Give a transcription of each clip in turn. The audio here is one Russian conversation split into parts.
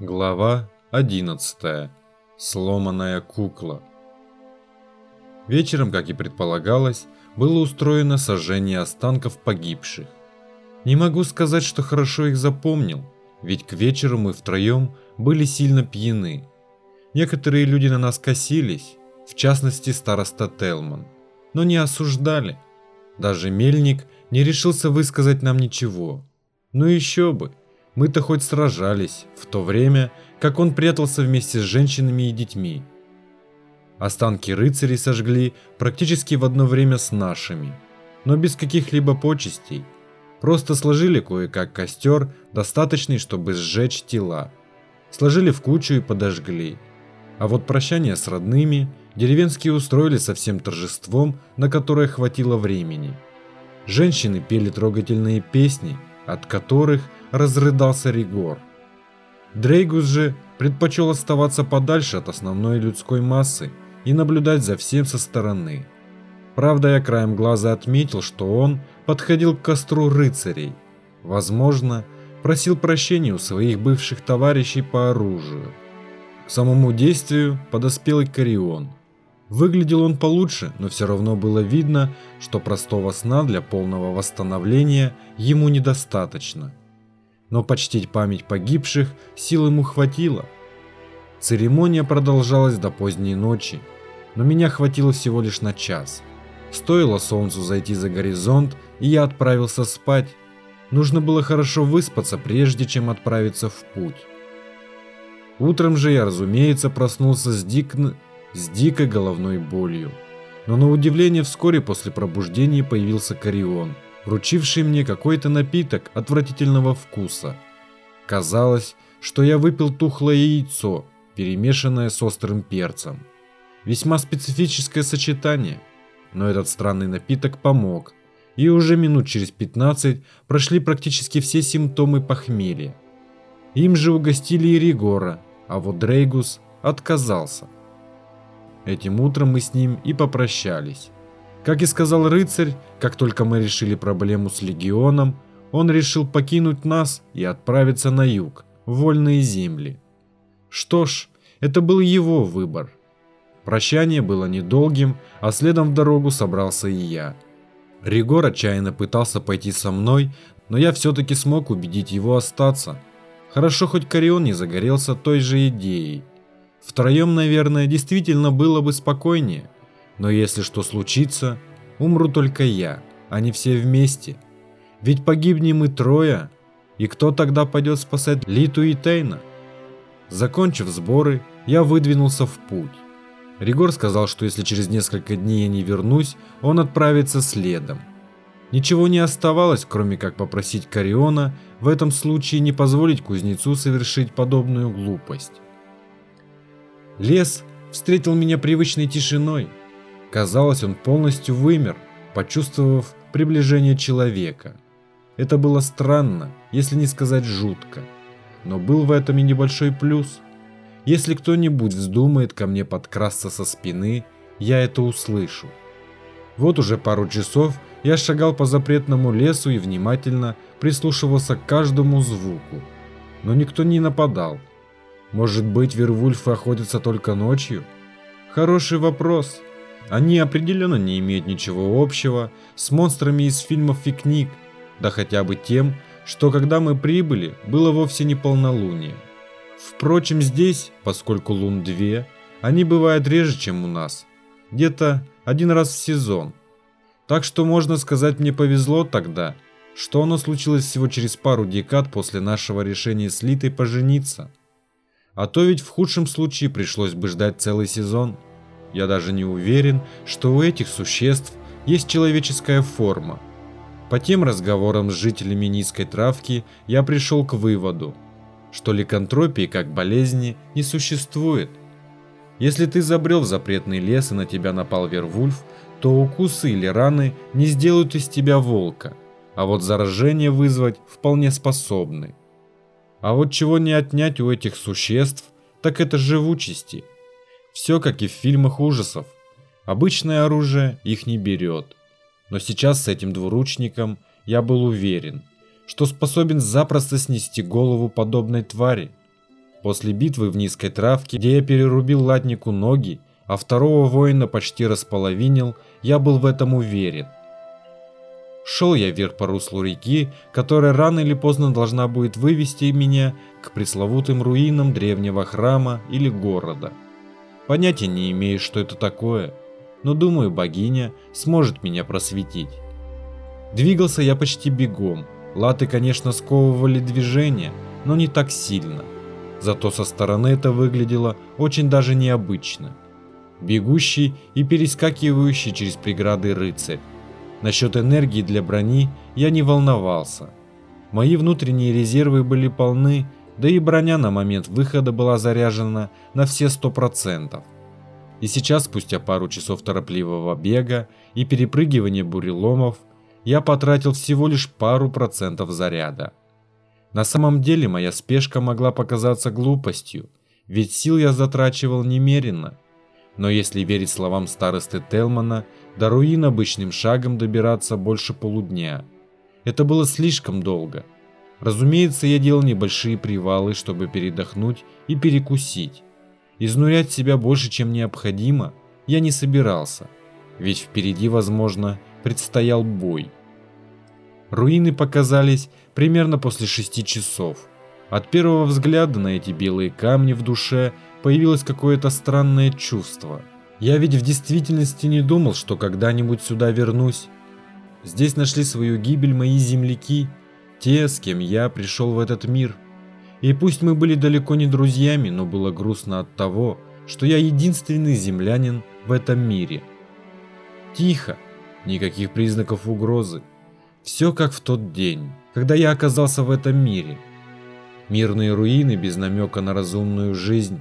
Глава 11. Сломанная кукла. Вечером, как и предполагалось, было устроено сожжение останков погибших. Не могу сказать, что хорошо их запомнил, ведь к вечеру мы втроем были сильно пьяны. Некоторые люди на нас косились, в частности староста Телман, но не осуждали. Даже Мельник не решился высказать нам ничего. Ну еще бы, мы-то хоть сражались, в то время, как он прятался вместе с женщинами и детьми. Останки рыцарей сожгли практически в одно время с нашими, но без каких-либо почестей. Просто сложили кое-как костер, достаточный, чтобы сжечь тела. Сложили в кучу и подожгли. А вот прощание с родными деревенские устроили со всем торжеством, на которое хватило времени. Женщины пели трогательные песни, от которых разрыдался Ригор. Дрейгус же предпочел оставаться подальше от основной людской массы и наблюдать за всем со стороны. Правда, я краем глаза отметил, что он подходил к костру рыцарей. Возможно, просил прощения у своих бывших товарищей по оружию. К самому действию подоспел и Карион. Выглядел он получше, но все равно было видно, что простого сна для полного восстановления ему недостаточно но почтить память погибших сил ему хватило. Церемония продолжалась до поздней ночи, но меня хватило всего лишь на час. Стоило солнцу зайти за горизонт, и я отправился спать. Нужно было хорошо выспаться, прежде чем отправиться в путь. Утром же я, разумеется, проснулся с, дик... с дикой головной болью. Но на удивление вскоре после пробуждения появился Карион – вручивший мне какой-то напиток отвратительного вкуса. Казалось, что я выпил тухлое яйцо, перемешанное с острым перцем. Весьма специфическое сочетание, но этот странный напиток помог, и уже минут через 15 прошли практически все симптомы похмелья. Им же угостили и Ригора, а вот Дрейгус отказался. Этим утром мы с ним и попрощались. Как и сказал рыцарь, как только мы решили проблему с легионом, он решил покинуть нас и отправиться на юг, в вольные земли. Что ж, это был его выбор. Прощание было недолгим, а следом в дорогу собрался и я. Ригор отчаянно пытался пойти со мной, но я все-таки смог убедить его остаться. Хорошо, хоть Корион не загорелся той же идеей. Втроем, наверное, действительно было бы спокойнее – но если что случится, умру только я, а не все вместе. Ведь погибнем мы трое, и кто тогда пойдет спасать Литу и Тейна? Закончив сборы, я выдвинулся в путь. Ригор сказал, что если через несколько дней я не вернусь, он отправится следом. Ничего не оставалось, кроме как попросить Кариона в этом случае не позволить кузнецу совершить подобную глупость. Лес встретил меня привычной тишиной, Казалось, он полностью вымер, почувствовав приближение человека. Это было странно, если не сказать жутко. Но был в этом и небольшой плюс. Если кто-нибудь вздумает ко мне подкрасться со спины, я это услышу. Вот уже пару часов я шагал по запретному лесу и внимательно прислушивался к каждому звуку. Но никто не нападал. Может быть, Вервульфы охотятся только ночью? Хороший вопрос. Они определенно не имеют ничего общего с монстрами из фильмов и книг, да хотя бы тем, что когда мы прибыли, было вовсе не полнолуние. Впрочем, здесь, поскольку лун две, они бывают реже, чем у нас, где-то один раз в сезон. Так что можно сказать, мне повезло тогда, что оно случилось всего через пару декад после нашего решения с Литой пожениться. А то ведь в худшем случае пришлось бы ждать целый сезон. Я даже не уверен, что у этих существ есть человеческая форма. По тем разговорам с жителями низкой травки я пришел к выводу, что ликантропии как болезни не существует. Если ты забрел в запретный лес и на тебя напал Вервульф, то укусы или раны не сделают из тебя волка, а вот заражение вызвать вполне способны. А вот чего не отнять у этих существ, так это живучести – все как и в фильмах ужасов. Обычное оружие их не берет. Но сейчас с этим двуручником я был уверен, что способен запросто снести голову подобной твари. После битвы в низкой травке, где я перерубил латнику ноги, а второго воина почти располовинил, я был в этом уверен. Шел я вверх по руслу реки, которая рано или поздно должна будет вывести меня к пресловутым руинам древнего храма или города. Понятия не имею, что это такое, но думаю, богиня сможет меня просветить. Двигался я почти бегом, латы, конечно, сковывали движение, но не так сильно. Зато со стороны это выглядело очень даже необычно. Бегущий и перескакивающий через преграды рыцарь. Насчет энергии для брони я не волновался. Мои внутренние резервы были полны, да и броня на момент выхода была заряжена на все 100%. И сейчас, спустя пару часов торопливого бега и перепрыгивания буреломов, я потратил всего лишь пару процентов заряда. На самом деле моя спешка могла показаться глупостью, ведь сил я затрачивал немерено. Но если верить словам старосты Телмана, до руин обычным шагом добираться больше полудня. Это было слишком долго. Разумеется, я делал небольшие привалы, чтобы передохнуть и перекусить. Изнурять себя больше, чем необходимо, я не собирался, ведь впереди, возможно, предстоял бой. Руины показались примерно после шести часов. От первого взгляда на эти белые камни в душе появилось какое-то странное чувство. Я ведь в действительности не думал, что когда-нибудь сюда вернусь. Здесь нашли свою гибель мои земляки, те, с кем я пришел в этот мир. И пусть мы были далеко не друзьями, но было грустно от того, что я единственный землянин в этом мире. Тихо, никаких признаков угрозы. Все как в тот день, когда я оказался в этом мире. Мирные руины без намека на разумную жизнь.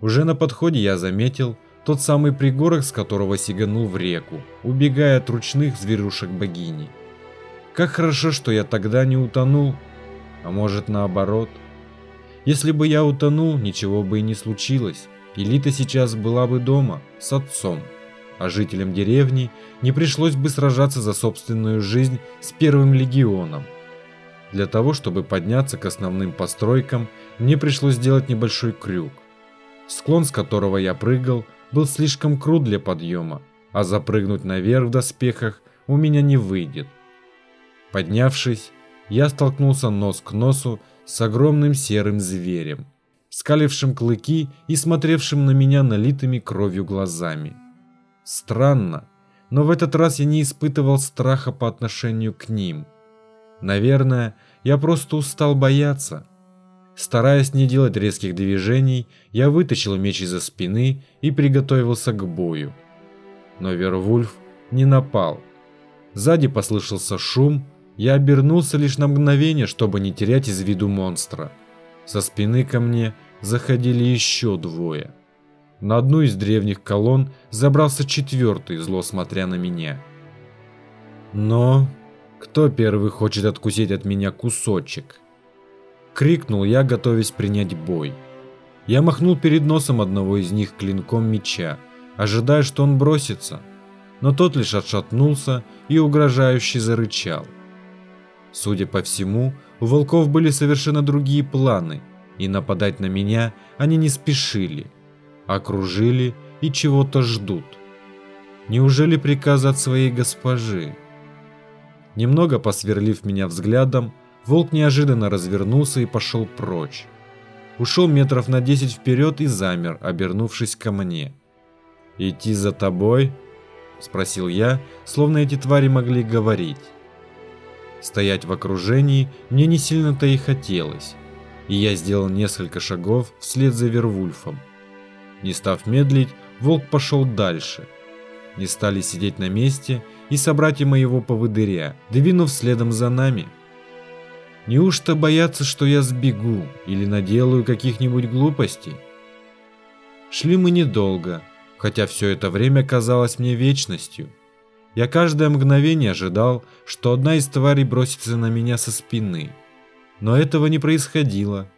Уже на подходе я заметил тот самый пригорок, с которого сиганул в реку, убегая от ручных зверушек богини. Как хорошо, что я тогда не утонул, а может наоборот. Если бы я утонул, ничего бы и не случилось, и Лита сейчас была бы дома с отцом а жителям деревни не пришлось бы сражаться за собственную жизнь с первым легионом. Для того, чтобы подняться к основным постройкам, мне пришлось сделать небольшой крюк. Склон, с которого я прыгал, был слишком крут для подъема, а запрыгнуть наверх в доспехах у меня не выйдет. Поднявшись, я столкнулся нос к носу с огромным серым зверем, скалившим клыки и смотревшим на меня налитыми кровью глазами. Странно, но в этот раз я не испытывал страха по отношению к ним. Наверное, я просто устал бояться. Стараясь не делать резких движений, я вытащил меч из-за спины и приготовился к бою. Но Вервульф не напал. Сзади послышался шум, я обернулся лишь на мгновение, чтобы не терять из виду монстра. Со спины ко мне заходили еще двое. На одну из древних колонн забрался четвертый, зло смотря на меня. Но кто первый хочет откусить от меня кусочек? Крикнул я, готовясь принять бой. Я махнул перед носом одного из них клинком меча, ожидая, что он бросится, но тот лишь отшатнулся и угрожающе зарычал. Судя по всему, у волков были совершенно другие планы, и нападать на меня они не спешили – окружили и чего-то ждут. Неужели приказа от своей госпожи? Немного посверлив меня взглядом, волк неожиданно развернулся и пошел прочь. Ушел метров на десять вперед и замер, обернувшись ко мне. «Идти за тобой?» – спросил я, словно эти твари могли говорить. Стоять в окружении мне не сильно-то и хотелось, и я сделал несколько шагов вслед за Вервульфом. Не став медлить, волк пошел дальше. Не стали сидеть на месте и собратья моего поводыря, двинув следом за нами. Неужто боятся, что я сбегу или наделаю каких-нибудь глупостей? Шли мы недолго, хотя все это время казалось мне вечностью. Я каждое мгновение ожидал, что одна из тварей бросится на меня со спины. Но этого не происходило.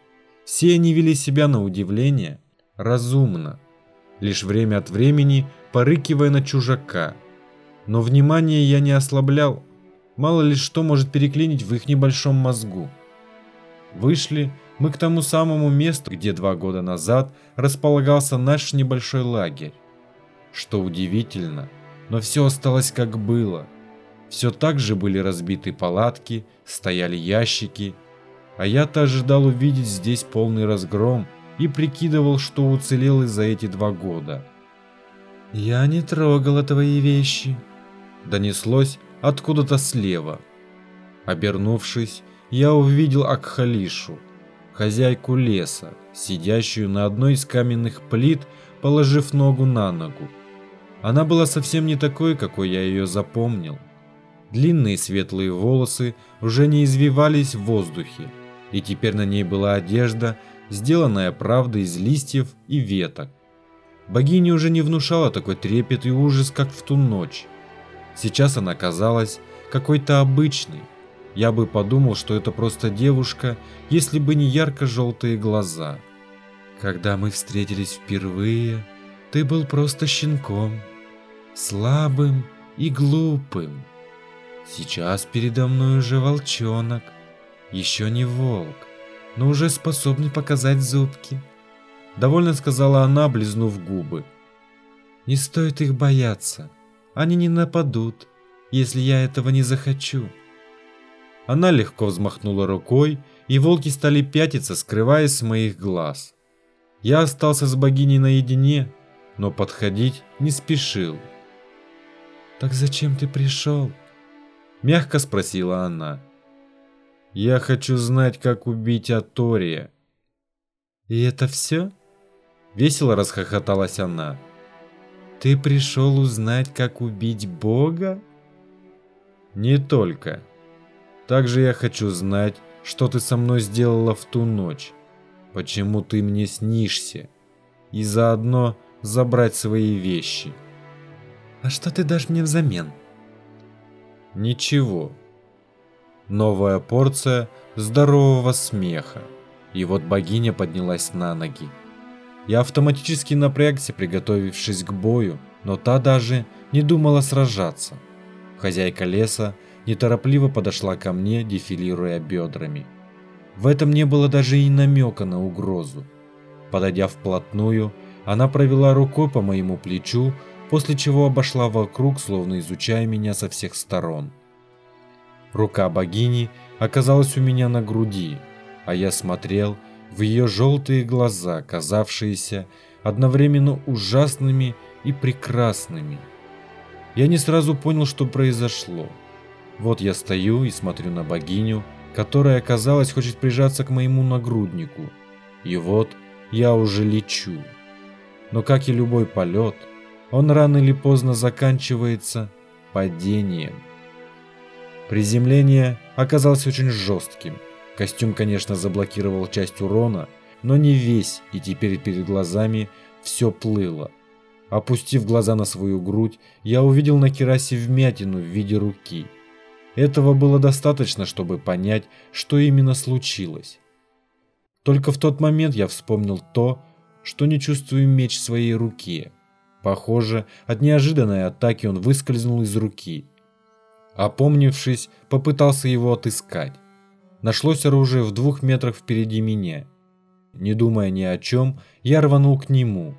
Все они вели себя на удивление разумно, лишь время от времени порыкивая на чужака. Но внимание я не ослаблял, мало ли что может переклинить в их небольшом мозгу. Вышли мы к тому самому месту, где два года назад располагался наш небольшой лагерь. Что удивительно, но все осталось как было. Все так же были разбиты палатки, стояли ящики, а я-то ожидал увидеть здесь полный разгром и прикидывал, что уцелел из за эти два года. «Я не трогала твои вещи», — донеслось откуда-то слева. Обернувшись, я увидел Акхалишу, хозяйку леса, сидящую на одной из каменных плит, положив ногу на ногу. Она была совсем не такой, какой я ее запомнил. Длинные светлые волосы уже не извивались в воздухе, и теперь на ней была одежда, сделанная правда из листьев и веток. Богиня уже не внушала такой трепет и ужас, как в ту ночь. Сейчас она казалась какой-то обычной. Я бы подумал, что это просто девушка, если бы не ярко-желтые глаза. Когда мы встретились впервые, ты был просто щенком, слабым и глупым. Сейчас передо мной уже волчонок, еще не волк, но уже способный показать зубки. Довольно сказала она, близнув губы. Не стоит их бояться. Они не нападут, если я этого не захочу. Она легко взмахнула рукой, и волки стали пятиться, скрываясь с моих глаз. Я остался с богиней наедине, но подходить не спешил. «Так зачем ты пришел?» Мягко спросила она. «Я хочу знать, как убить Атория». «И это все?» Весело расхохоталась она. Ты пришел узнать, как убить Бога? Не только. Также я хочу знать, что ты со мной сделала в ту ночь. Почему ты мне снишься? И заодно забрать свои вещи. А что ты дашь мне взамен? Ничего. Новая порция здорового смеха. И вот богиня поднялась на ноги. Я автоматически напрягся, приготовившись к бою, но та даже не думала сражаться. Хозяйка леса неторопливо подошла ко мне, дефилируя бедрами. В этом не было даже и намека на угрозу. Подойдя вплотную, она провела рукой по моему плечу, после чего обошла вокруг, словно изучая меня со всех сторон. Рука богини оказалась у меня на груди, а я смотрел в ее желтые глаза, казавшиеся одновременно ужасными и прекрасными. Я не сразу понял, что произошло. Вот я стою и смотрю на богиню, которая, казалось, хочет прижаться к моему нагруднику. И вот я уже лечу. Но как и любой полет, он рано или поздно заканчивается падением. Приземление оказалось очень жестким, Костюм, конечно, заблокировал часть урона, но не весь, и теперь перед глазами все плыло. Опустив глаза на свою грудь, я увидел на керасе вмятину в виде руки. Этого было достаточно, чтобы понять, что именно случилось. Только в тот момент я вспомнил то, что не чувствую меч в своей руке. Похоже, от неожиданной атаки он выскользнул из руки. Опомнившись, попытался его отыскать. Нашлось оружие в двух метрах впереди меня. Не думая ни о чем, я рванул к нему,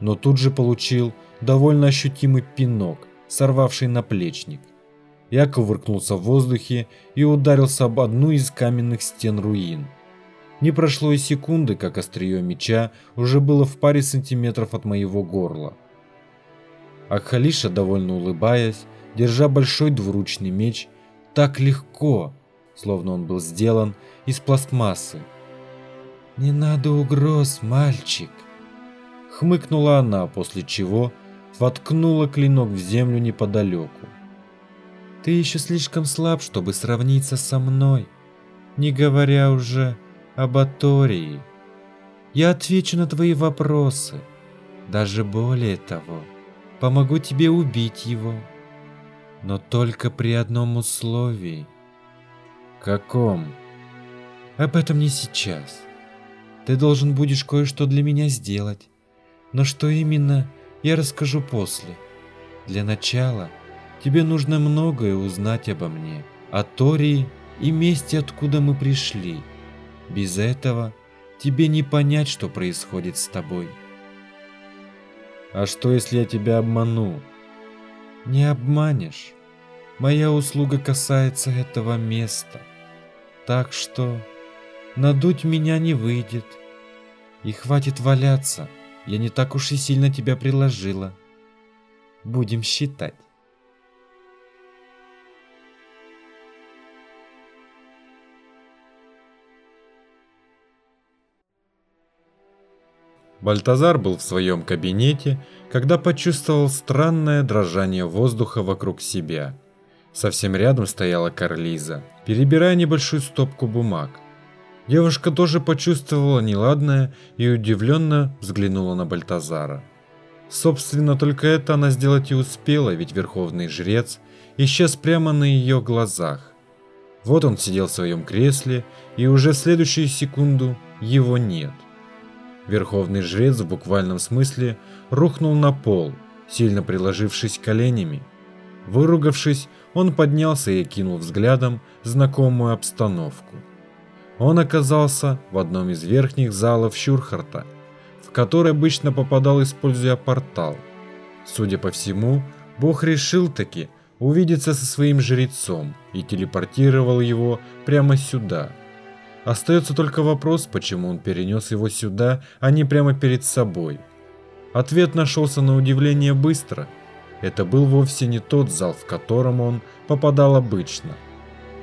но тут же получил довольно ощутимый пинок, сорвавший наплечник. Я кувыркнулся в воздухе и ударился об одну из каменных стен руин. Не прошло и секунды, как острие меча уже было в паре сантиметров от моего горла. Акхалиша, довольно улыбаясь, держа большой двуручный меч, так легко, словно он был сделан из пластмассы. «Не надо угроз, мальчик!» Хмыкнула она, после чего воткнула клинок в землю неподалеку. «Ты еще слишком слаб, чтобы сравниться со мной, не говоря уже об Атории. Я отвечу на твои вопросы, даже более того, помогу тебе убить его, но только при одном условии – «Каком?» «Об этом не сейчас. Ты должен будешь кое-что для меня сделать. Но что именно, я расскажу после. Для начала тебе нужно многое узнать обо мне, о Тории и месте, откуда мы пришли. Без этого тебе не понять, что происходит с тобой. А что, если я тебя обману? Не обманешь. Моя услуга касается этого места. Так что надуть меня не выйдет. И хватит валяться. Я не так уж и сильно тебя приложила. Будем считать. Бальтазар был в своем кабинете, когда почувствовал странное дрожание воздуха вокруг себя. Совсем рядом стояла Карлиза, перебирая небольшую стопку бумаг. Девушка тоже почувствовала неладное и удивленно взглянула на Бальтазара. Собственно, только это она сделать и успела, ведь Верховный Жрец исчез прямо на ее глазах. Вот он сидел в своем кресле, и уже в следующую секунду его нет. Верховный Жрец в буквальном смысле рухнул на пол, сильно приложившись коленями. Выругавшись, он поднялся и кинул взглядом знакомую обстановку. Он оказался в одном из верхних залов Щурхарта, в который обычно попадал, используя портал. Судя по всему, бог решил таки увидеться со своим жрецом и телепортировал его прямо сюда. Остается только вопрос, почему он перенес его сюда, а не прямо перед собой. Ответ нашелся на удивление быстро – это был вовсе не тот зал, в котором он попадал обычно.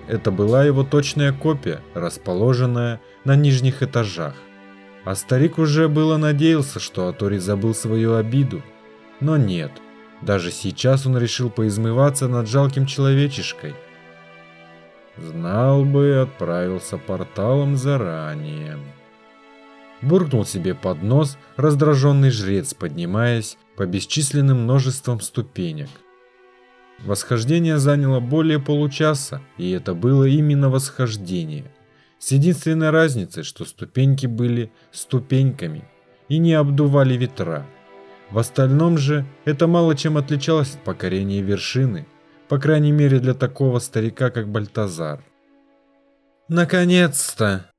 Это была его точная копия, расположенная на нижних этажах. А старик уже было надеялся, что Атори забыл свою обиду. Но нет, даже сейчас он решил поизмываться над жалким человечишкой. Знал бы, отправился порталом заранее. Буркнул себе под нос раздраженный жрец, поднимаясь по бесчисленным множествам ступенек. Восхождение заняло более получаса, и это было именно восхождение. С единственной разницей, что ступеньки были ступеньками и не обдували ветра. В остальном же это мало чем отличалось от покорения вершины, по крайней мере для такого старика, как Бальтазар. «Наконец-то!»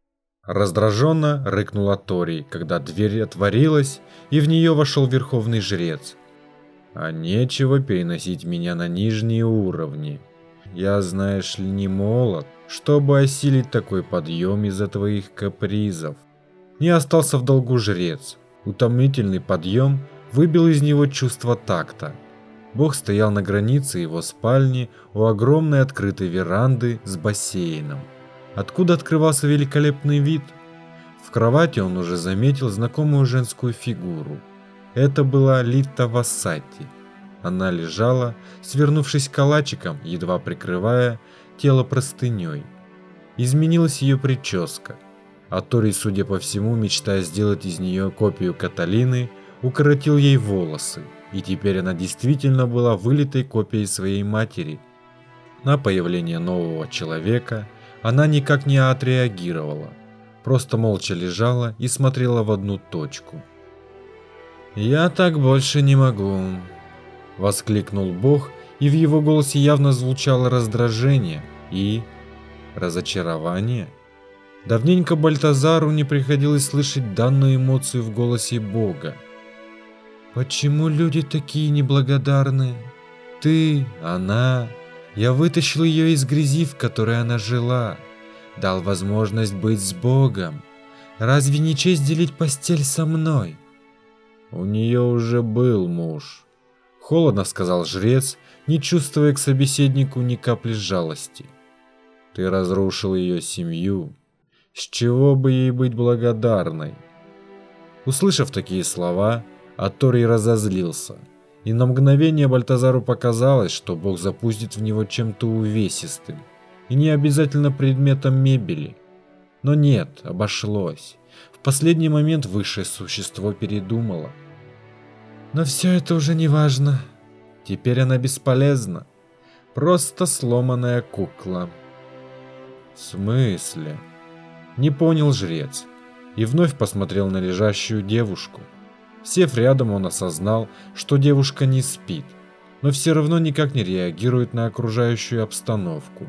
Раздраженно рыкнула Тори, когда дверь отворилась, и в нее вошел верховный жрец. А нечего переносить меня на нижние уровни. Я, знаешь ли, не молод, чтобы осилить такой подъем из-за твоих капризов. Не остался в долгу жрец. Утомительный подъем выбил из него чувство такта. Бог стоял на границе его спальни у огромной открытой веранды с бассейном откуда открывался великолепный вид. В кровати он уже заметил знакомую женскую фигуру. Это была Лита Вассати. Она лежала, свернувшись калачиком, едва прикрывая тело простыней. Изменилась ее прическа. А Тори, судя по всему, мечтая сделать из нее копию Каталины, укоротил ей волосы, и теперь она действительно была вылитой копией своей матери. На появление нового человека – она никак не отреагировала, просто молча лежала и смотрела в одну точку. «Я так больше не могу», — воскликнул Бог, и в его голосе явно звучало раздражение и разочарование. Давненько Бальтазару не приходилось слышать данную эмоцию в голосе Бога. «Почему люди такие неблагодарные? Ты, она, я вытащил ее из грязи, в которой она жила, дал возможность быть с Богом. Разве не честь делить постель со мной? У нее уже был муж. Холодно сказал жрец, не чувствуя к собеседнику ни капли жалости. Ты разрушил ее семью. С чего бы ей быть благодарной? Услышав такие слова, Атори разозлился – и на мгновение Бальтазару показалось, что Бог запустит в него чем-то увесистым, и не обязательно предметом мебели. Но нет, обошлось. В последний момент высшее существо передумало. Но все это уже не важно. Теперь она бесполезна. Просто сломанная кукла. В смысле? Не понял жрец и вновь посмотрел на лежащую девушку. Сев рядом, он осознал, что девушка не спит, но все равно никак не реагирует на окружающую обстановку.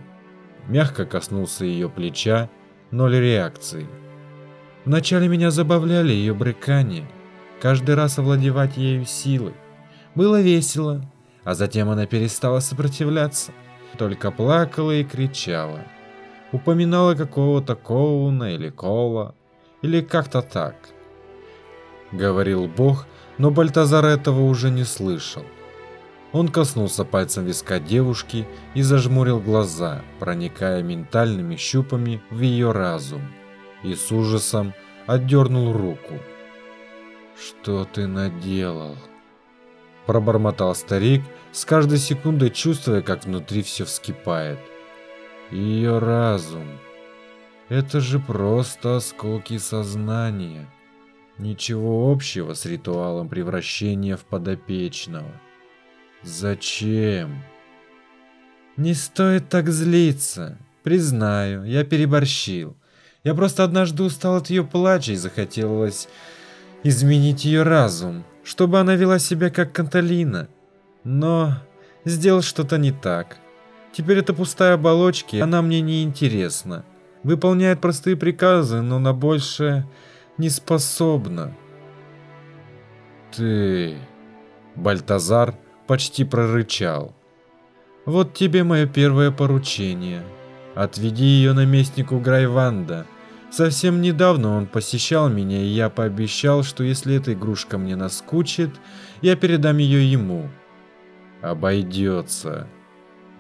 Мягко коснулся ее плеча, ноль реакции. Вначале меня забавляли ее брыкания, каждый раз овладевать ею силой. Было весело, а затем она перестала сопротивляться, только плакала и кричала. Упоминала какого-то Коуна или Кола, или как-то так. Говорил Бог, но Бальтазар этого уже не слышал. Он коснулся пальцем виска девушки и зажмурил глаза, проникая ментальными щупами в ее разум, и с ужасом отдернул руку. «Что ты наделал?» Пробормотал старик, с каждой секундой чувствуя, как внутри все вскипает. Ее разум. Это же просто осколки сознания. Ничего общего с ритуалом превращения в подопечного. Зачем? Не стоит так злиться. Признаю, я переборщил. Я просто однажды устал от ее плача и захотелось изменить ее разум, чтобы она вела себя как Канталина. Но сделал что-то не так. Теперь это пустая оболочка, она мне не интересна. Выполняет простые приказы, но на большее не способна. Ты... Бальтазар почти прорычал. Вот тебе мое первое поручение. Отведи ее наместнику Грайванда. Совсем недавно он посещал меня, и я пообещал, что если эта игрушка мне наскучит, я передам ее ему. Обойдется.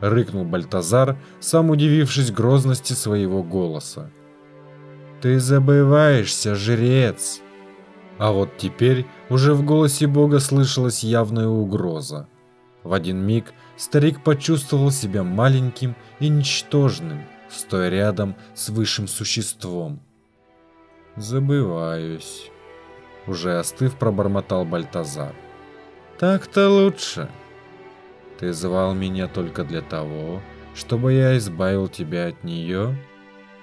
Рыкнул Бальтазар, сам удивившись грозности своего голоса. Ты забываешься, жрец. А вот теперь уже в голосе Бога слышалась явная угроза. В один миг старик почувствовал себя маленьким и ничтожным, стоя рядом с высшим существом. «Забываюсь», — уже остыв пробормотал Бальтазар. «Так-то лучше. Ты звал меня только для того, чтобы я избавил тебя от нее?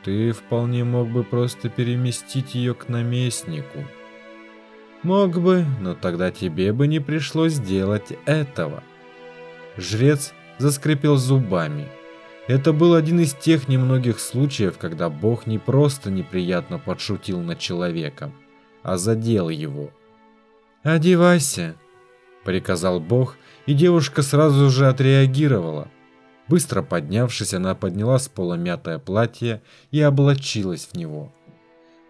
Ты вполне мог бы просто переместить ее к наместнику». «Мог бы, но тогда тебе бы не пришлось делать этого». Жрец заскрипел зубами. Это был один из тех немногих случаев, когда Бог не просто неприятно подшутил над человеком, а задел его. «Одевайся», — приказал Бог, и девушка сразу же отреагировала. Быстро поднявшись, она подняла с пола мятое платье и облачилась в него.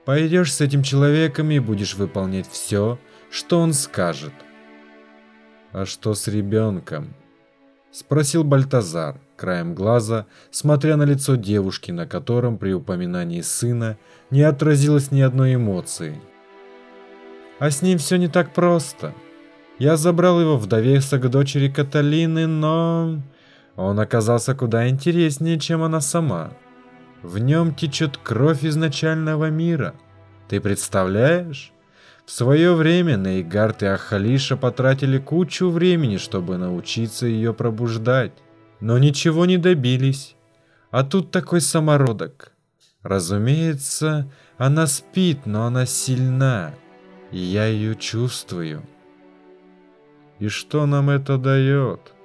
«Пойдешь с этим человеком и будешь выполнять все, что он скажет». «А что с ребенком?» Спросил Бальтазар, краем глаза, смотря на лицо девушки, на котором при упоминании сына не отразилось ни одной эмоции. А с ним все не так просто. Я забрал его в довесок дочери Каталины, но... Он оказался куда интереснее, чем она сама. В нем течет кровь изначального мира. Ты представляешь? В свое время Нейгард и Ахалиша потратили кучу времени, чтобы научиться ее пробуждать, но ничего не добились. А тут такой самородок. Разумеется, она спит, но она сильна, и я ее чувствую. И что нам это дает?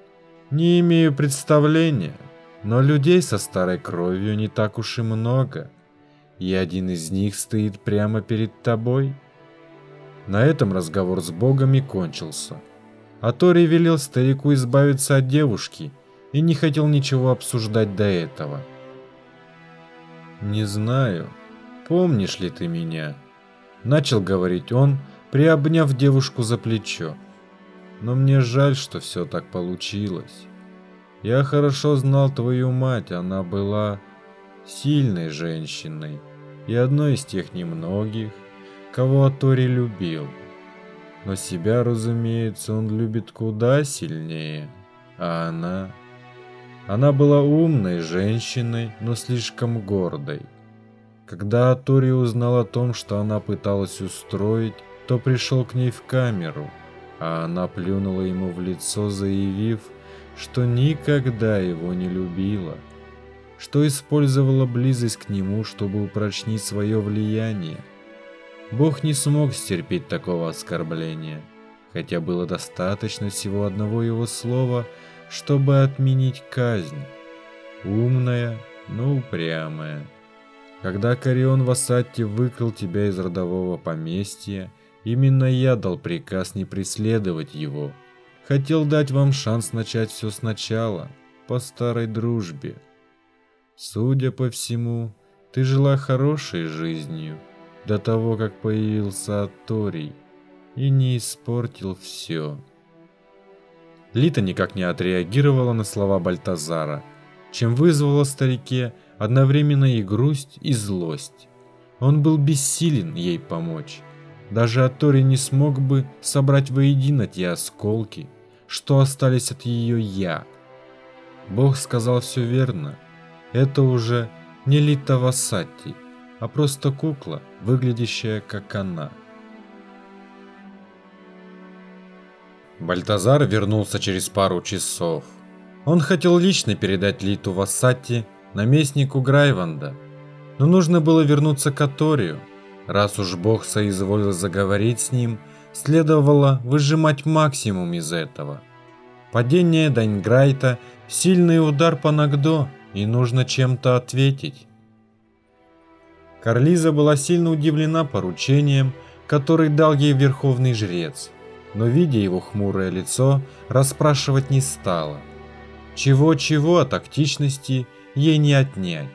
Не имею представления, но людей со старой кровью не так уж и много, и один из них стоит прямо перед тобой. На этом разговор с богом и кончился. А Тори велел старику избавиться от девушки и не хотел ничего обсуждать до этого. «Не знаю, помнишь ли ты меня?» Начал говорить он, приобняв девушку за плечо. «Но мне жаль, что все так получилось. Я хорошо знал твою мать, она была сильной женщиной и одной из тех немногих, кого Атори любил. Но себя, разумеется, он любит куда сильнее. А она... Она была умной женщиной, но слишком гордой. Когда Атори узнал о том, что она пыталась устроить, то пришел к ней в камеру, а она плюнула ему в лицо, заявив, что никогда его не любила, что использовала близость к нему, чтобы упрочнить свое влияние. Бог не смог стерпеть такого оскорбления, хотя было достаточно всего одного его слова, чтобы отменить казнь. Умная, но упрямая. Когда Карион Васатти выкрал тебя из родового поместья, именно я дал приказ не преследовать его. Хотел дать вам шанс начать все сначала, по старой дружбе. Судя по всему, ты жила хорошей жизнью до того, как появился Аторий и не испортил все. Лита никак не отреагировала на слова Бальтазара, чем вызвала старике одновременно и грусть, и злость. Он был бессилен ей помочь. Даже Атори не смог бы собрать воедино те осколки, что остались от ее «я». Бог сказал все верно. Это уже не Лита Васати, а просто кукла, выглядящая как она. Бальтазар вернулся через пару часов. Он хотел лично передать Литу Вассати наместнику Грайванда, но нужно было вернуться к Аторию. Раз уж бог соизволил заговорить с ним, следовало выжимать максимум из этого. Падение Дайнграйта – сильный удар по Нагдо, и нужно чем-то ответить. Карлиза была сильно удивлена поручением, который дал ей верховный жрец – но, видя его хмурое лицо, расспрашивать не стала. Чего-чего о тактичности ей не отнять.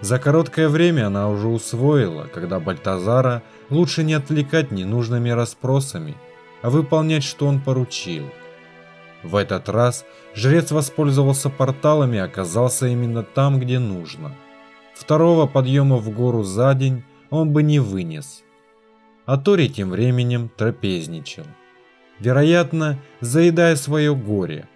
За короткое время она уже усвоила, когда Бальтазара лучше не отвлекать ненужными расспросами, а выполнять, что он поручил. В этот раз жрец воспользовался порталами и оказался именно там, где нужно. Второго подъема в гору за день он бы не вынес. А Тори тем временем трапезничал вероятно, заедая свое горе.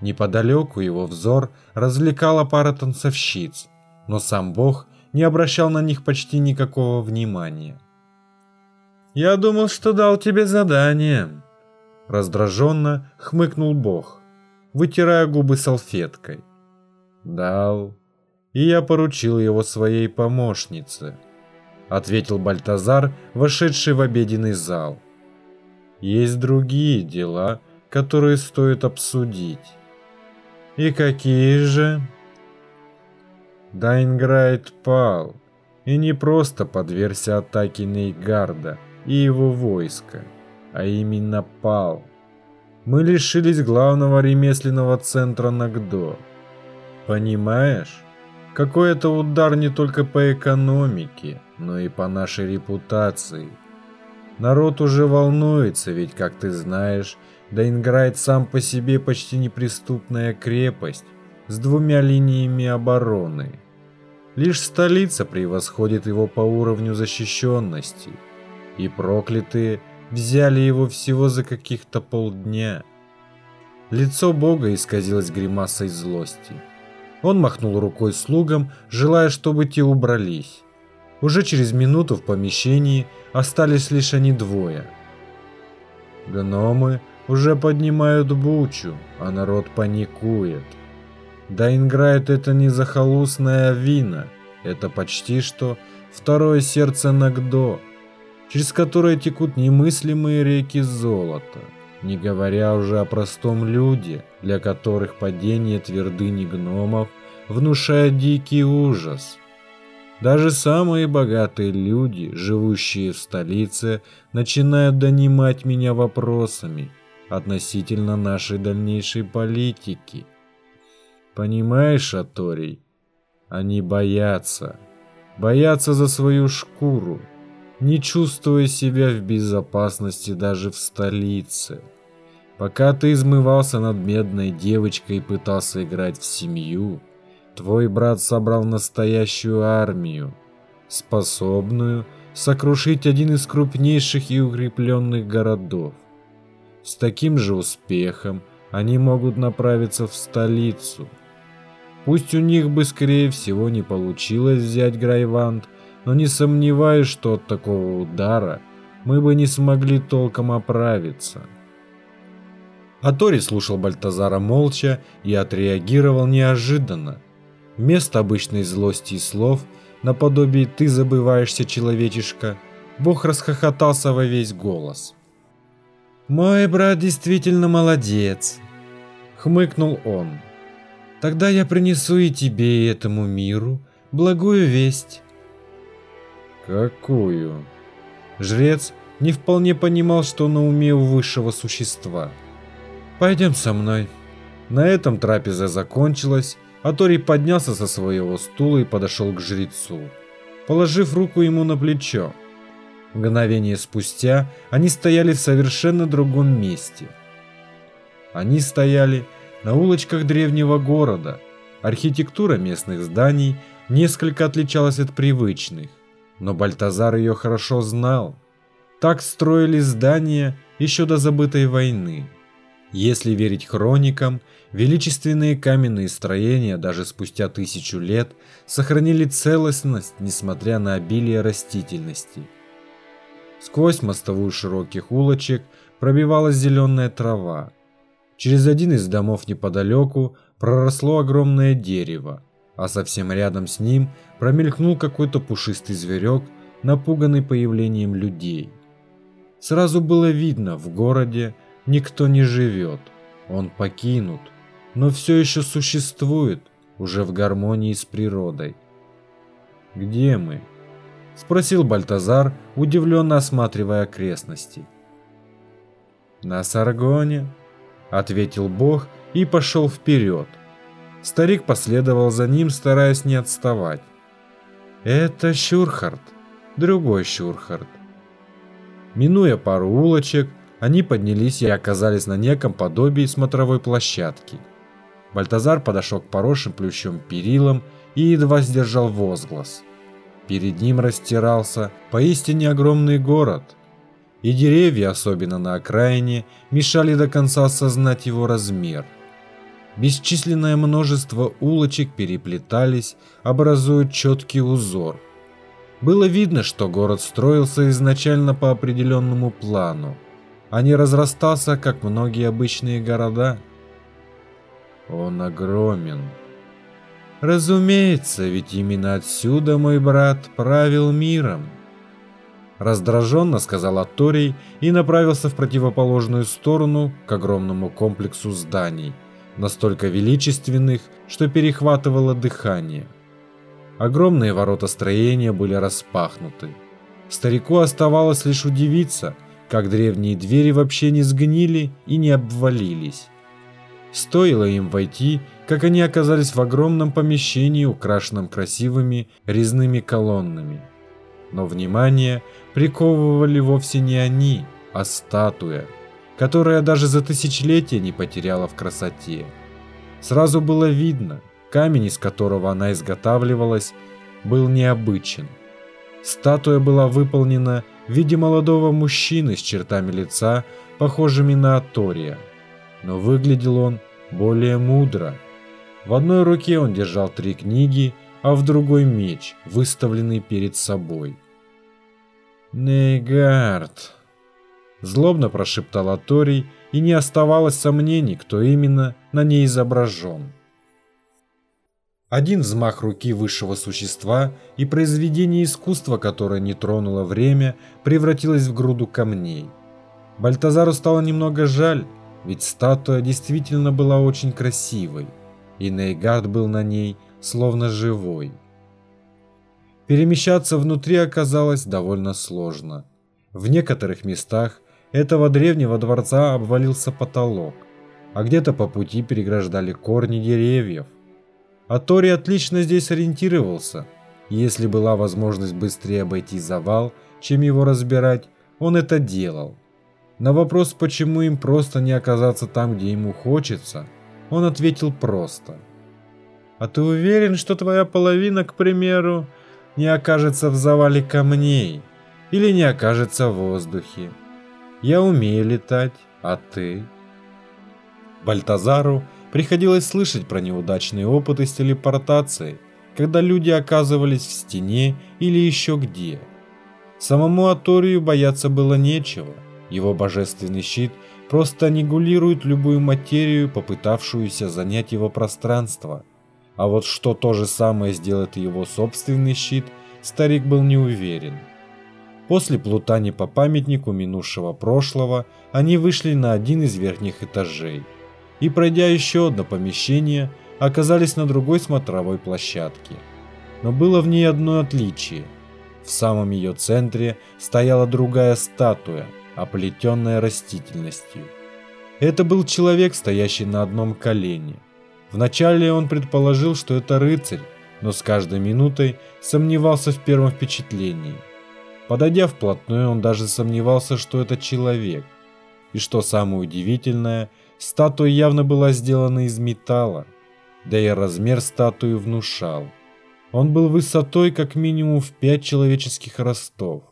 Неподалеку его взор развлекала пара танцовщиц, но сам бог не обращал на них почти никакого внимания. «Я думал, что дал тебе задание», — раздраженно хмыкнул бог, вытирая губы салфеткой. «Дал, и я поручил его своей помощнице», — ответил Бальтазар, вошедший в обеденный зал. Есть другие дела, которые стоит обсудить. И какие же? Дайнграйт пал, и не просто подвергся атаке Нейгарда и его войска, а именно пал. Мы лишились главного ремесленного центра Нагдо. Понимаешь? Какой это удар не только по экономике, но и по нашей репутации – Народ уже волнуется, ведь, как ты знаешь, Дайнграйт сам по себе почти неприступная крепость с двумя линиями обороны. Лишь столица превосходит его по уровню защищенности, и проклятые взяли его всего за каких-то полдня. Лицо бога исказилось гримасой злости. Он махнул рукой слугам, желая, чтобы те убрались. Уже через минуту в помещении остались лишь они двое. Гномы уже поднимают бучу, а народ паникует. Дайнграйт это не захолустная вина, это почти что второе сердце Нагдо, через которое текут немыслимые реки золота, не говоря уже о простом люде, для которых падение твердыни гномов внушает дикий ужас – даже самые богатые люди, живущие в столице, начинают донимать меня вопросами относительно нашей дальнейшей политики. Понимаешь, Аторий, они боятся. Боятся за свою шкуру, не чувствуя себя в безопасности даже в столице. Пока ты измывался над медной девочкой и пытался играть в семью, Твой брат собрал настоящую армию, способную сокрушить один из крупнейших и укрепленных городов. С таким же успехом они могут направиться в столицу. Пусть у них бы, скорее всего, не получилось взять Грайванд, но не сомневаюсь, что от такого удара мы бы не смогли толком оправиться. Атори слушал Бальтазара молча и отреагировал неожиданно. Вместо обычной злости и слов, наподобие «ты забываешься, человечишка», Бог расхохотался во весь голос. «Мой брат действительно молодец», — хмыкнул он. «Тогда я принесу и тебе, и этому миру благую весть. Какую? Жрец не вполне понимал, что на уме у высшего существа. Пойдем со мной. На этом трапеза закончилась, а Тори поднялся со своего стула и подошел к жрецу, положив руку ему на плечо. Мгновение спустя они стояли в совершенно другом месте. Они стояли на улочках древнего города. Архитектура местных зданий несколько отличалась от привычных, но Бальтазар ее хорошо знал. Так строили здания еще до забытой войны. Если верить хроникам, величественные каменные строения даже спустя тысячу лет сохранили целостность, несмотря на обилие растительности. Сквозь мостовую широких улочек пробивалась зеленая трава. Через один из домов неподалеку проросло огромное дерево, а совсем рядом с ним промелькнул какой-то пушистый зверек, напуганный появлением людей. Сразу было видно, в городе никто не живет, он покинут, но все еще существует, уже в гармонии с природой. «Где мы?» – спросил Бальтазар, удивленно осматривая окрестности. «На Саргоне», – ответил Бог и пошел вперед. Старик последовал за ним, стараясь не отставать. «Это Щурхард, другой Щурхард». Минуя пару улочек, они поднялись и оказались на неком подобии смотровой площадки. Бальтазар подошел к поросшим плющом перилам и едва сдержал возглас. Перед ним растирался поистине огромный город, и деревья, особенно на окраине, мешали до конца осознать его размер. Бесчисленное множество улочек переплетались, образуя четкий узор. Было видно, что город строился изначально по определенному плану, а не разрастался, как многие обычные города. Он огромен. Разумеется, ведь именно отсюда мой брат правил миром. Раздраженно сказал Аторий и направился в противоположную сторону к огромному комплексу зданий, настолько величественных, что перехватывало дыхание. Огромные ворота строения были распахнуты. Старику оставалось лишь удивиться, как древние двери вообще не сгнили и не обвалились. Стоило им войти, как они оказались в огромном помещении, украшенном красивыми резными колоннами. Но внимание приковывали вовсе не они, а статуя, которая даже за тысячелетия не потеряла в красоте. Сразу было видно, камень, из которого она изготавливалась, был необычен. Статуя была выполнена в виде молодого мужчины с чертами лица, похожими на Атория. Но выглядел он более мудро. В одной руке он держал три книги, а в другой меч, выставленный перед собой. «Нейгард!» Злобно прошептал Аторий, и не оставалось сомнений, кто именно на ней изображен. Один взмах руки высшего существа и произведение искусства, которое не тронуло время, превратилось в груду камней. Бальтазару стало немного жаль, ведь статуя действительно была очень красивой, и Нейгард был на ней словно живой. Перемещаться внутри оказалось довольно сложно. В некоторых местах этого древнего дворца обвалился потолок, а где-то по пути переграждали корни деревьев. А Тори отлично здесь ориентировался. Если была возможность быстрее обойти завал, чем его разбирать, он это делал. На вопрос, почему им просто не оказаться там, где ему хочется, он ответил просто. «А ты уверен, что твоя половина, к примеру, не окажется в завале камней или не окажется в воздухе? Я умею летать, а ты?» Бальтазару Приходилось слышать про неудачные опыты с телепортацией, когда люди оказывались в стене или еще где. Самому Аторию бояться было нечего. Его божественный щит просто аннигулирует любую материю, попытавшуюся занять его пространство. А вот что то же самое сделает его собственный щит, старик был не уверен. После плутания по памятнику минувшего прошлого, они вышли на один из верхних этажей – и, пройдя еще одно помещение, оказались на другой смотровой площадке. Но было в ней одно отличие. В самом ее центре стояла другая статуя, оплетенная растительностью. Это был человек, стоящий на одном колене. Вначале он предположил, что это рыцарь, но с каждой минутой сомневался в первом впечатлении. Подойдя вплотную, он даже сомневался, что это человек. И что самое удивительное, статуя явно была сделана из металла, да и размер статуи внушал. Он был высотой как минимум в пять человеческих ростов.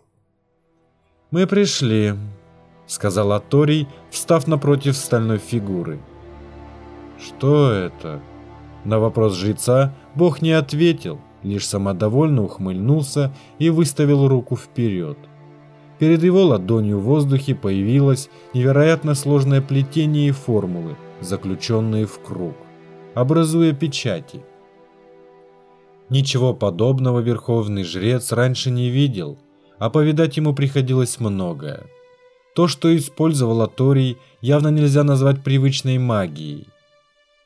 «Мы пришли», — сказал Аторий, встав напротив стальной фигуры. «Что это?» На вопрос жреца бог не ответил, лишь самодовольно ухмыльнулся и выставил руку вперед. Перед его ладонью в воздухе появилось невероятно сложное плетение и формулы, заключенные в круг, образуя печати. Ничего подобного верховный жрец раньше не видел, а повидать ему приходилось многое. То, что использовал Аторий, явно нельзя назвать привычной магией.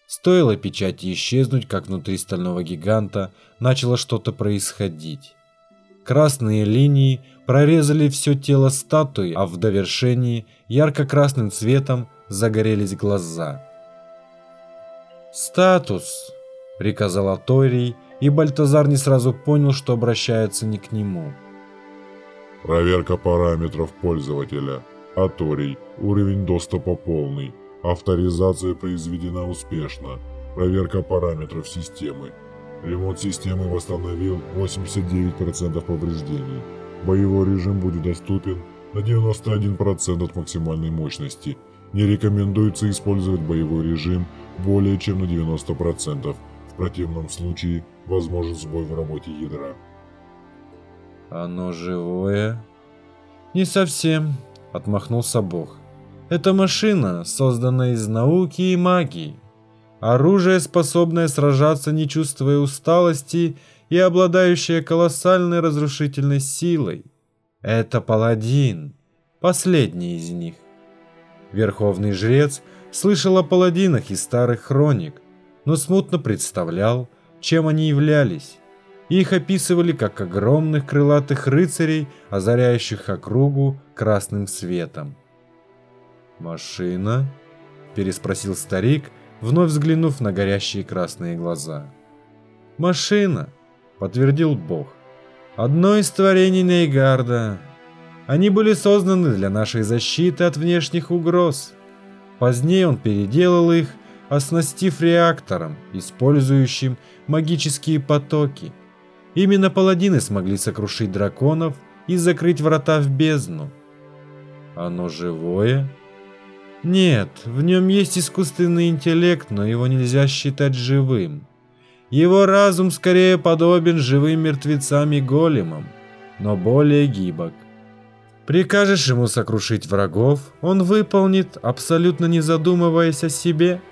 Стоило печати исчезнуть, как внутри стального гиганта начало что-то происходить. Красные линии прорезали все тело статуи, а в довершении ярко-красным цветом загорелись глаза. «Статус!» – приказал Аторий, и Бальтазар не сразу понял, что обращается не к нему. «Проверка параметров пользователя. Аторий. Уровень доступа полный. Авторизация произведена успешно. Проверка параметров системы. Ремонт системы восстановил 89% повреждений. Боевой режим будет доступен на 91% от максимальной мощности. Не рекомендуется использовать боевой режим более чем на 90%. В противном случае возможен сбой в работе ядра. «Оно живое?» «Не совсем», — отмахнулся Бог. Это машина, созданная из науки и магии. Оружие, способное сражаться, не чувствуя усталости и обладающее колоссальной разрушительной силой. Это паладин, последний из них. Верховный жрец слышал о паладинах из старых хроник, но смутно представлял, чем они являлись. Их описывали как огромных крылатых рыцарей, озаряющих округу красным светом. «Машина?» – переспросил старик, вновь взглянув на горящие красные глаза. «Машина!» – подтвердил Бог. «Одно из творений Нейгарда. Они были созданы для нашей защиты от внешних угроз. Позднее он переделал их, оснастив реактором, использующим магические потоки. Именно паладины смогли сокрушить драконов и закрыть врата в бездну. Оно живое?» Нет, в нем есть искусственный интеллект, но его нельзя считать живым. Его разум скорее подобен живым мертвецам и големам, но более гибок. Прикажешь ему сокрушить врагов, он выполнит, абсолютно не задумываясь о себе.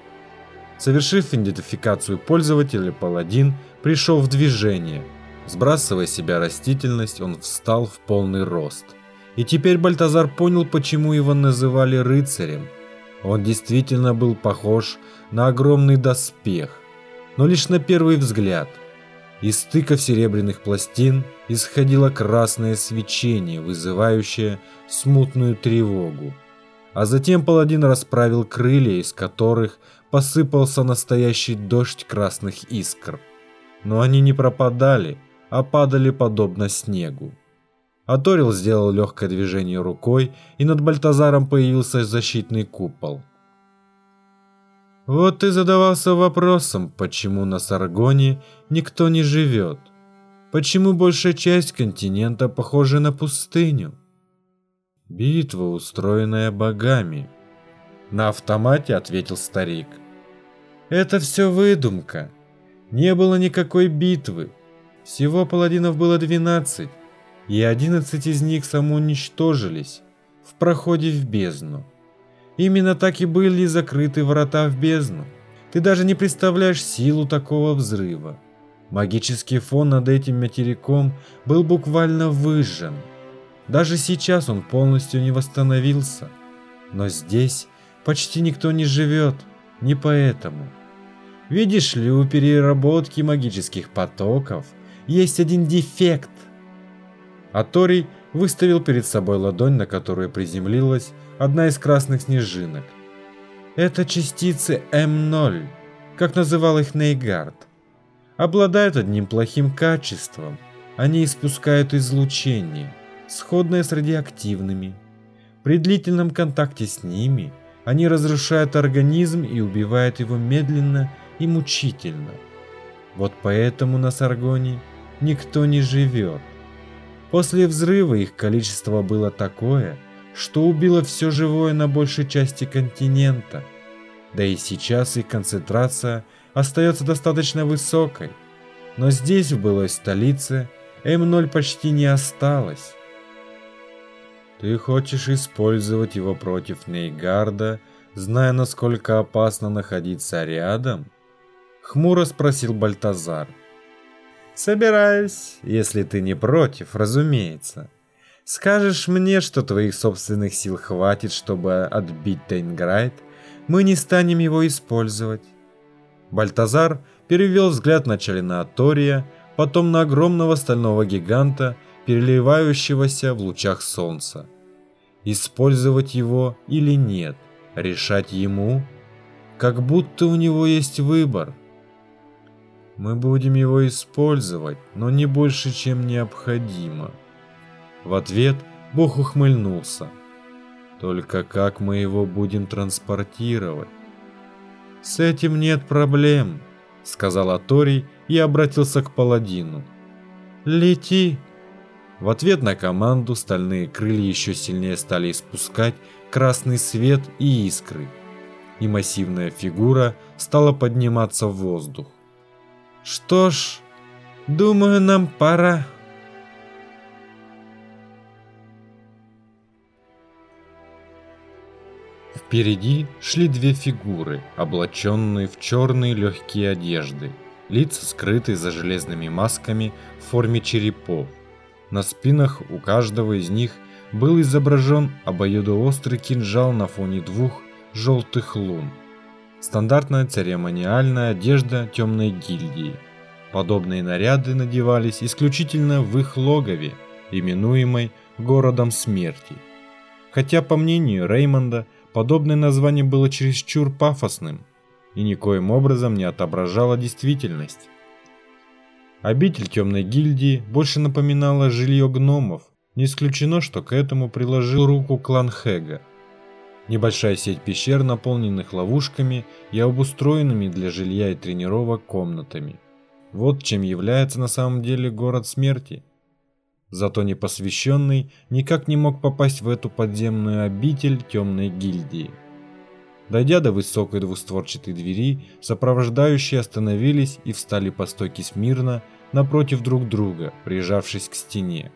Совершив идентификацию пользователя, паладин пришел в движение. Сбрасывая себя растительность, он встал в полный рост. И теперь Бальтазар понял, почему его называли рыцарем – он действительно был похож на огромный доспех, но лишь на первый взгляд. Из стыков серебряных пластин исходило красное свечение, вызывающее смутную тревогу. А затем паладин расправил крылья, из которых посыпался настоящий дождь красных искр. Но они не пропадали, а падали подобно снегу. Аторил сделал легкое движение рукой, и над Бальтазаром появился защитный купол. Вот ты задавался вопросом, почему на Саргоне никто не живет. Почему большая часть континента похожа на пустыню? Битва, устроенная богами. На автомате ответил старик. Это все выдумка. Не было никакой битвы. Всего паладинов было 12 и 11 из них самоуничтожились в проходе в бездну. Именно так и были закрыты врата в бездну. Ты даже не представляешь силу такого взрыва. Магический фон над этим материком был буквально выжжен. Даже сейчас он полностью не восстановился. Но здесь почти никто не живет, не поэтому. Видишь ли, у переработки магических потоков есть один дефект – А Торий выставил перед собой ладонь, на которую приземлилась одна из красных снежинок. Это частицы М0, как называл их Нейгард. Обладают одним плохим качеством. Они испускают излучение, сходное с радиоактивными. При длительном контакте с ними они разрушают организм и убивают его медленно и мучительно. Вот поэтому на Саргоне никто не живет. После взрыва их количество было такое, что убило все живое на большей части континента. Да и сейчас их концентрация остается достаточно высокой. Но здесь, в былой столице, М0 почти не осталось. Ты хочешь использовать его против Нейгарда, зная, насколько опасно находиться рядом? Хмуро спросил Бальтазар. Собираюсь, если ты не против, разумеется. Скажешь мне, что твоих собственных сил хватит, чтобы отбить Тейнграйд, мы не станем его использовать. Бальтазар перевел взгляд вначале на Атория, потом на огромного стального гиганта, переливающегося в лучах солнца. Использовать его или нет, решать ему, как будто у него есть выбор – мы будем его использовать, но не больше, чем необходимо. В ответ Бог ухмыльнулся. Только как мы его будем транспортировать? С этим нет проблем, сказал Аторий и обратился к паладину. Лети! В ответ на команду стальные крылья еще сильнее стали испускать красный свет и искры, и массивная фигура стала подниматься в воздух. Что ж, думаю, нам пора. Впереди шли две фигуры, облаченные в черные легкие одежды, лица скрыты за железными масками в форме черепов. На спинах у каждого из них был изображен обоюдоострый кинжал на фоне двух желтых лун – Стандартная церемониальная одежда темной гильдии. Подобные наряды надевались исключительно в их логове, именуемой городом смерти. Хотя, по мнению Реймонда, подобное название было чересчур пафосным и никоим образом не отображало действительность. Обитель темной гильдии больше напоминала жилье гномов, не исключено, что к этому приложил руку клан Хэга – Небольшая сеть пещер, наполненных ловушками и обустроенными для жилья и тренировок комнатами. Вот чем является на самом деле город смерти. Зато непосвященный никак не мог попасть в эту подземную обитель темной гильдии. Дойдя до высокой двустворчатой двери, сопровождающие остановились и встали по стойке смирно напротив друг друга, прижавшись к стене.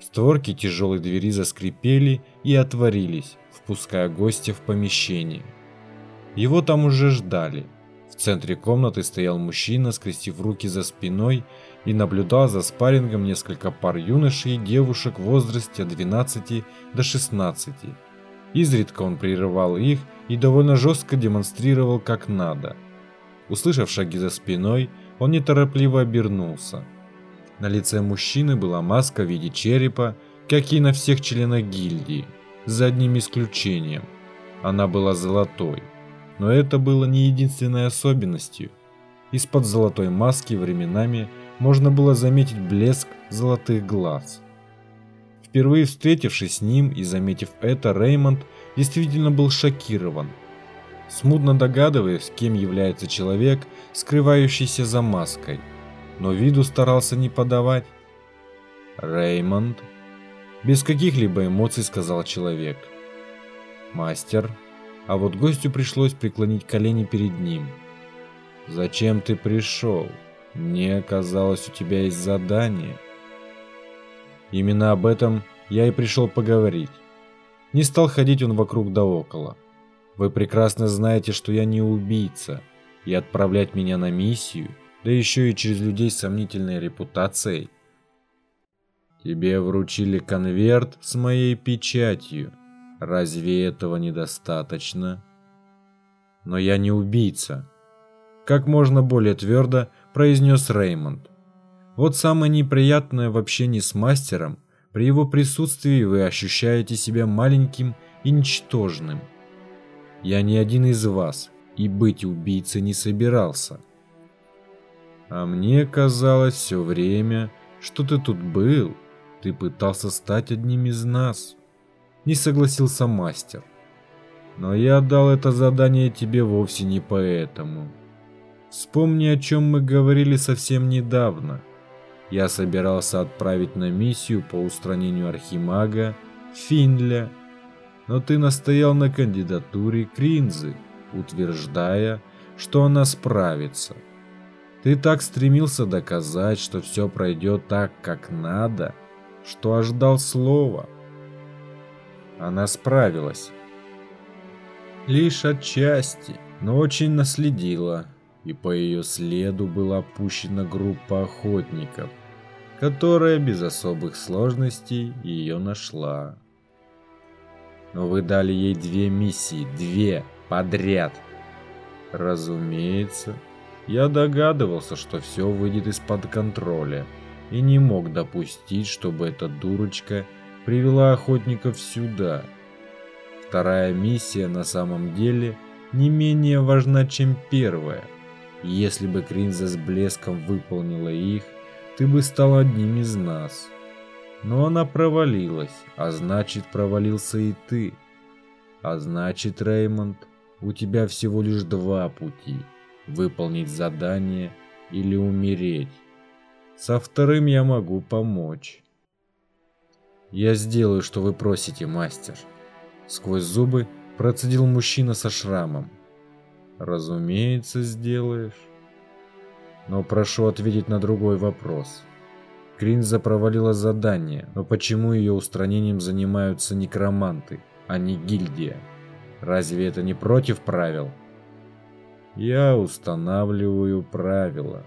Створки тяжелой двери заскрипели и отворились, впуская гостя в помещение. Его там уже ждали. В центре комнаты стоял мужчина, скрестив руки за спиной и наблюдал за спаррингом несколько пар юношей и девушек в возрасте от 12 до 16. Изредка он прерывал их и довольно жестко демонстрировал как надо. Услышав шаги за спиной, он неторопливо обернулся. На лице мужчины была маска в виде черепа, как и на всех членах гильдии, за одним исключением. Она была золотой. Но это было не единственной особенностью. Из-под золотой маски временами можно было заметить блеск золотых глаз. Впервые встретившись с ним и заметив это, Реймонд действительно был шокирован. Смутно догадываясь, кем является человек, скрывающийся за маской – но виду старался не подавать. «Реймонд», — без каких-либо эмоций сказал человек. «Мастер», а вот гостю пришлось преклонить колени перед ним. «Зачем ты пришел? Мне казалось, у тебя есть задание». Именно об этом я и пришел поговорить. Не стал ходить он вокруг да около. Вы прекрасно знаете, что я не убийца, и отправлять меня на миссию — да еще и через людей с сомнительной репутацией. Тебе вручили конверт с моей печатью. Разве этого недостаточно? Но я не убийца. Как можно более твердо произнес Реймонд. Вот самое неприятное в общении с мастером При его присутствии вы ощущаете себя маленьким и ничтожным. Я не один из вас, и быть убийцей не собирался. А мне казалось все время, что ты тут был, ты пытался стать одним из нас. Не согласился мастер. Но я дал это задание тебе вовсе не поэтому. Вспомни, о чем мы говорили совсем недавно. Я собирался отправить на миссию по устранению Архимага Финля, но ты настоял на кандидатуре Кринзы, утверждая, что она справится. Ты так стремился доказать, что все пройдет так, как надо, что аж дал слово. Она справилась. Лишь отчасти, но очень наследила, и по ее следу была пущена группа охотников, которая без особых сложностей ее нашла. Но вы дали ей две миссии, две подряд. Разумеется, я догадывался, что все выйдет из-под контроля, и не мог допустить, чтобы эта дурочка привела охотников сюда. Вторая миссия на самом деле не менее важна, чем первая. Если бы Кринза с блеском выполнила их, ты бы стал одним из нас. Но она провалилась, а значит провалился и ты. А значит, Реймонд, у тебя всего лишь два пути – выполнить задание или умереть. Со вторым я могу помочь. Я сделаю, что вы просите, мастер. Сквозь зубы процедил мужчина со шрамом. Разумеется, сделаешь. Но прошу ответить на другой вопрос. Кринза провалила задание, но почему ее устранением занимаются некроманты, а не гильдия? Разве это не против правил? Я устанавливаю правила.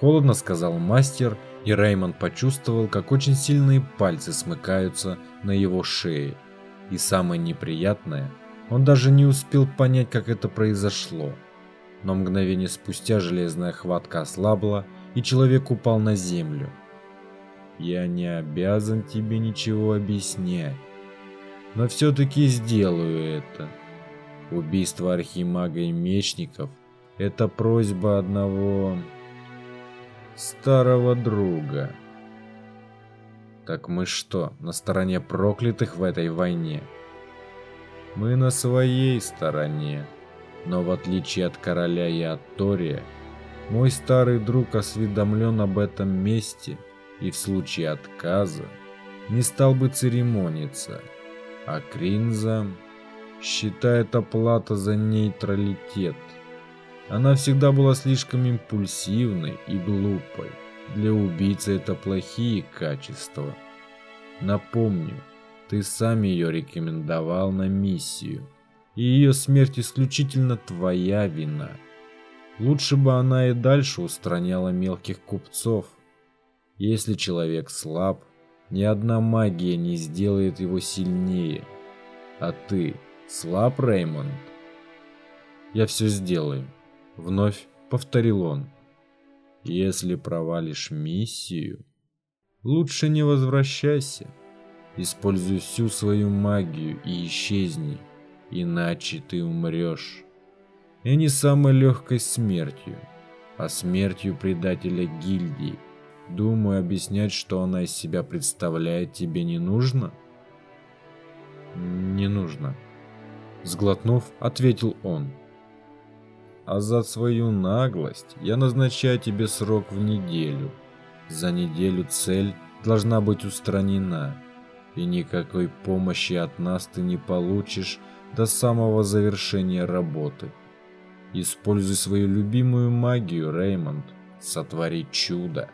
Холодно сказал мастер, и Реймонд почувствовал, как очень сильные пальцы смыкаются на его шее. И самое неприятное, он даже не успел понять, как это произошло. Но мгновение спустя железная хватка ослабла, и человек упал на землю. «Я не обязан тебе ничего объяснять, но все-таки сделаю это. Убийство архимага и мечников – это просьба одного старого друга. Так мы что, на стороне проклятых в этой войне? Мы на своей стороне. Но в отличие от короля и от Тория, мой старый друг осведомлен об этом месте и в случае отказа не стал бы церемониться, а Кринза считает оплата за нейтралитет – она всегда была слишком импульсивной и глупой. Для убийцы это плохие качества. Напомню, ты сам ее рекомендовал на миссию, и ее смерть исключительно твоя вина. Лучше бы она и дальше устраняла мелких купцов. Если человек слаб, ни одна магия не сделает его сильнее. А ты слаб, Реймонд? Я все сделаю. Вновь повторил он. Если провалишь миссию, лучше не возвращайся. Используй всю свою магию и исчезни, иначе ты умрешь. И не самой легкой смертью, а смертью предателя гильдии. Думаю, объяснять, что она из себя представляет, тебе не нужно? Не нужно. Сглотнув, ответил он а за свою наглость я назначаю тебе срок в неделю. За неделю цель должна быть устранена, и никакой помощи от нас ты не получишь до самого завершения работы. Используй свою любимую магию, Реймонд, сотвори чудо.